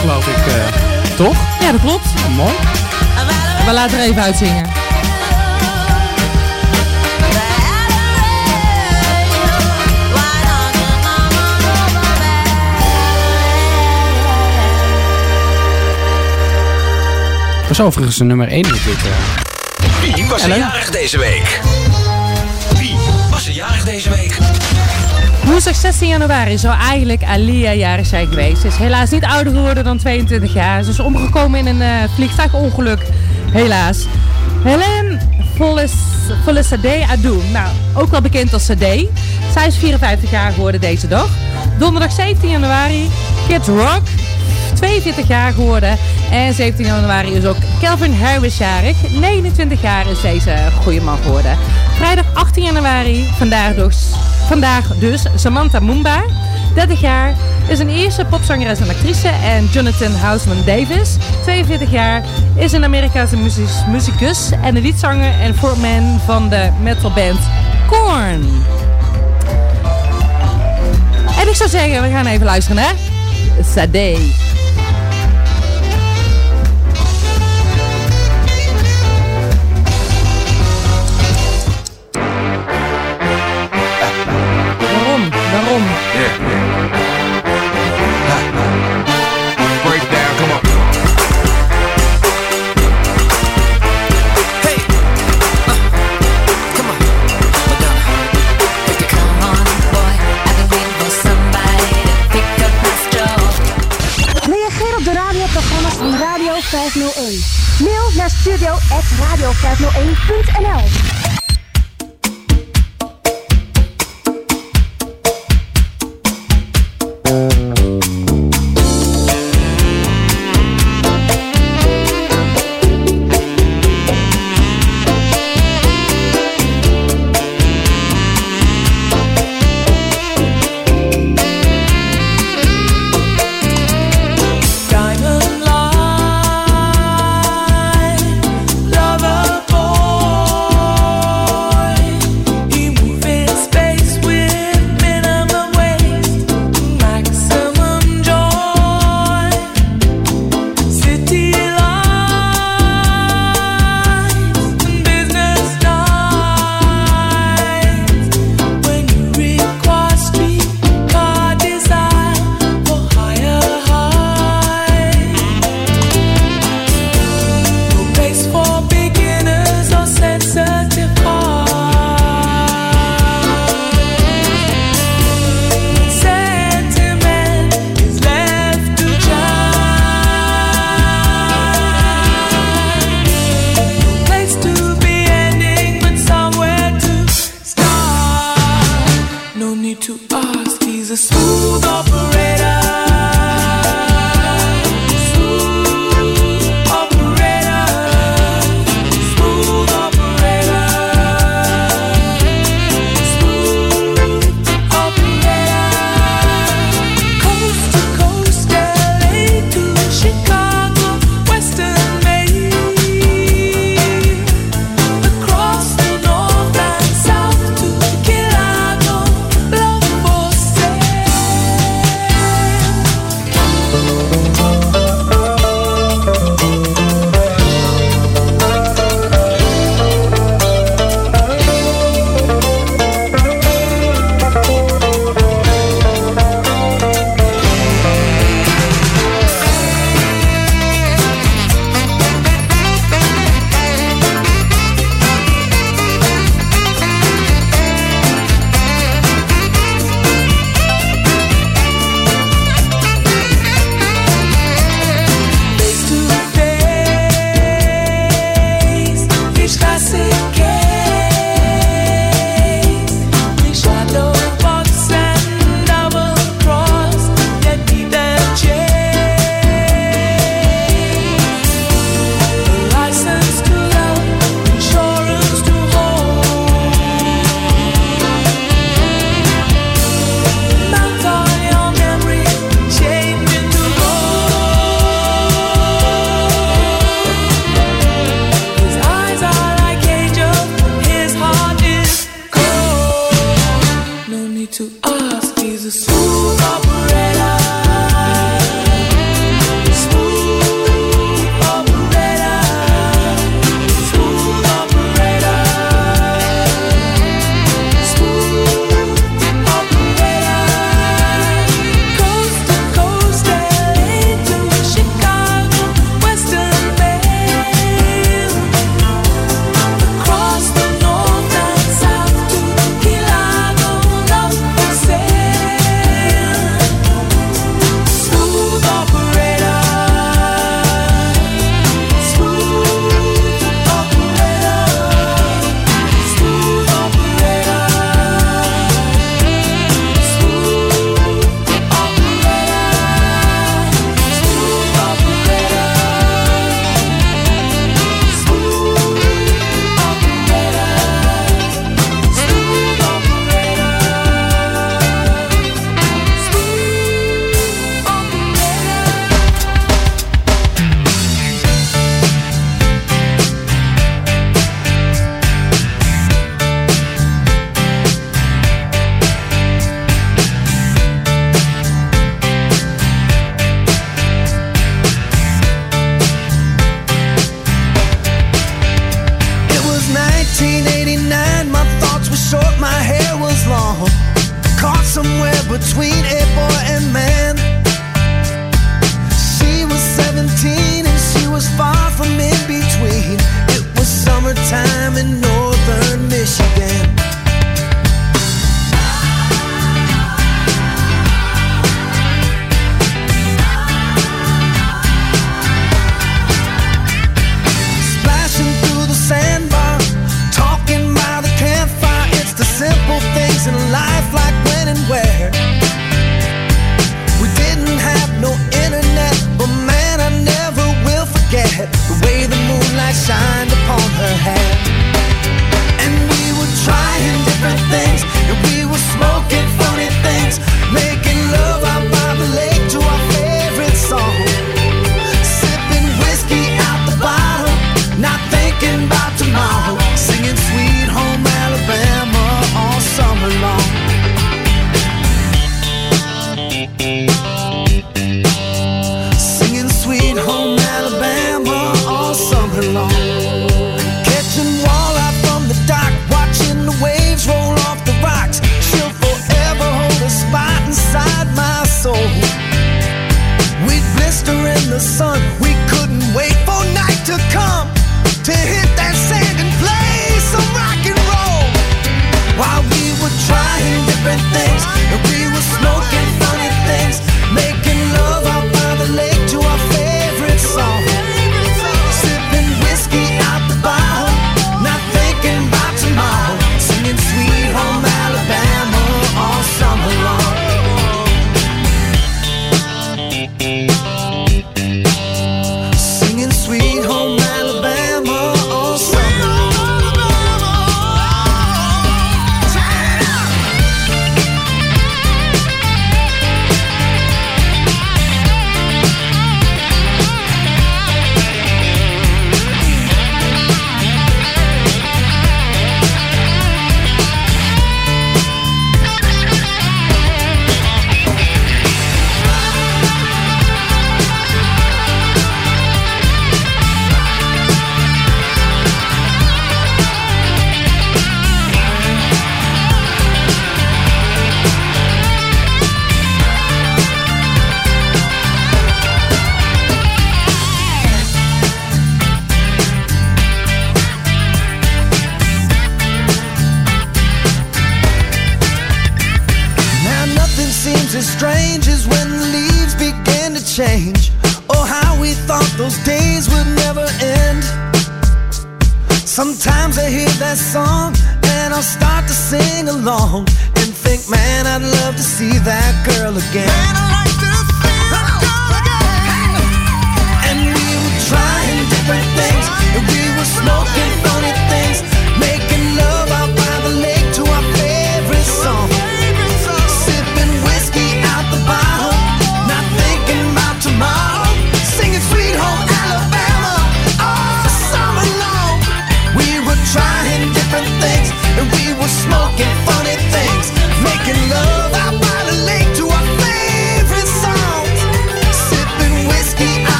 Geloof ik. eh, toch? Ja, dat klopt. mooi. We laten er even uitzingen. Dat was overigens de nummer 1 met dit. eh. Wie was er jarig deze week? Wie was er jarig deze week? Woensdag 16 januari zou eigenlijk Alia jarig zijn geweest. Ze is helaas niet ouder geworden dan 22 jaar. Ze is omgekomen in een eh, vliegtuigongeluk. Helaas. Helen Folisade Adu. Nou, ook wel bekend als Sade. Zij is 54 jaar geworden deze dag. Donderdag 17 januari. Kid Rock. 42 jaar geworden. En 17 januari is ook Calvin Harris jarig. 29 jaar is deze goede man geworden. Vrijdag 18 januari, vandaag dus, vandaag dus Samantha Mumba. 30 jaar, is een eerste popzangeres en actrice. En Jonathan Houseman Davis, 42 jaar, is een Amerikaanse muzikus en een liedzanger en frontman van de metalband Korn. En ik zou zeggen, we gaan even luisteren naar Sade.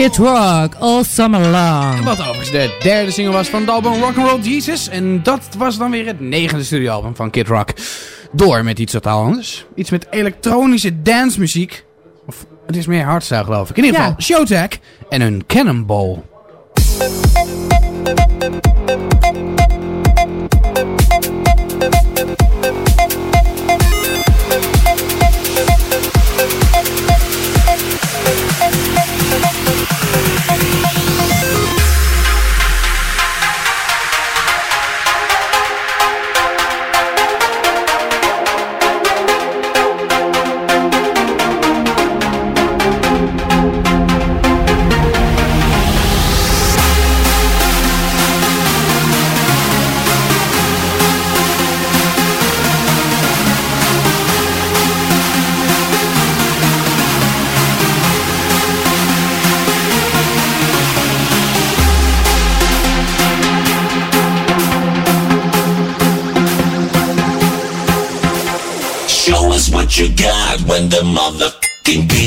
Kid Rock, All Summer Long. Wat overigens de derde single was van het album Rock'n'Roll Jesus. En dat was dan weer het negende studioalbum van Kid Rock. Door met iets totaal anders. Iets met elektronische dancemuziek. Of het is meer hardstyle geloof ik. In ieder geval ja. En een Cannonball. You got when the motherfucking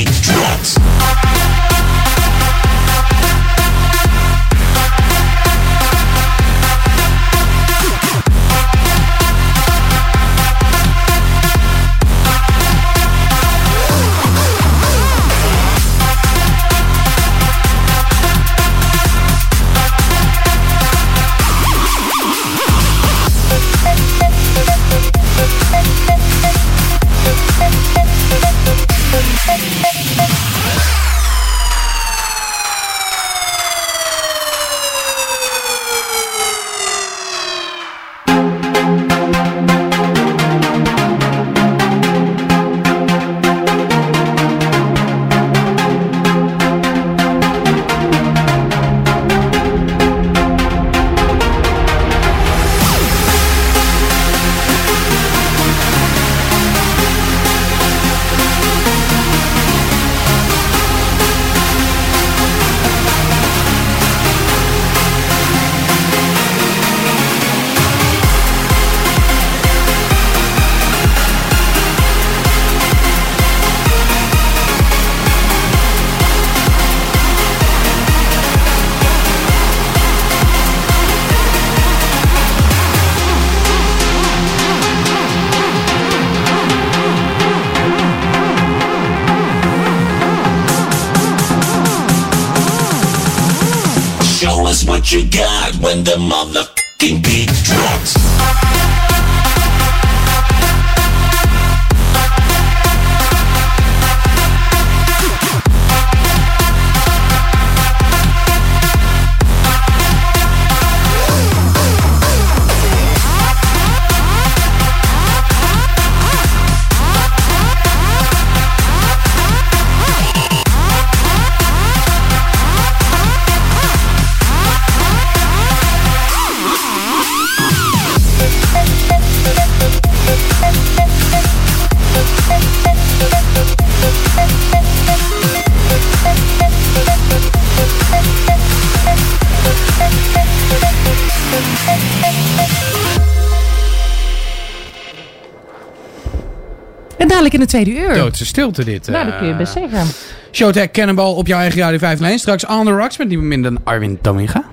dadelijk in de tweede uur. Doodse stilte dit. Nou, dat kun je eh. best zeggen. Showtech Cannonball op jouw eigen Radio 5 lijn. Straks On The Rocks met niemand minder dan Arwin Dominga.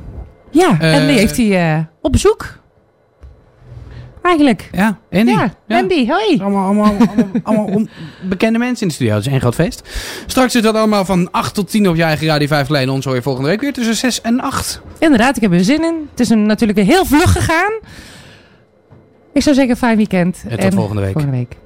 Ja, en Eh, die heeft hij eh, op bezoek. Eigenlijk. Ja, Andy. Ja, Andy, hoi. Allemaal, allemaal, allemaal, bekende mensen in de studio. Het is één groot feest. Straks zit dat allemaal van 8 tot 10 op je eigen Radio 5 lijn. Ons hoor je volgende week weer tussen 6 en 8. Inderdaad, ik heb er zin in. Het is een, natuurlijk weer heel vlug gegaan. Ik zou zeggen, fijn weekend. En tot volgende week. Volgende week.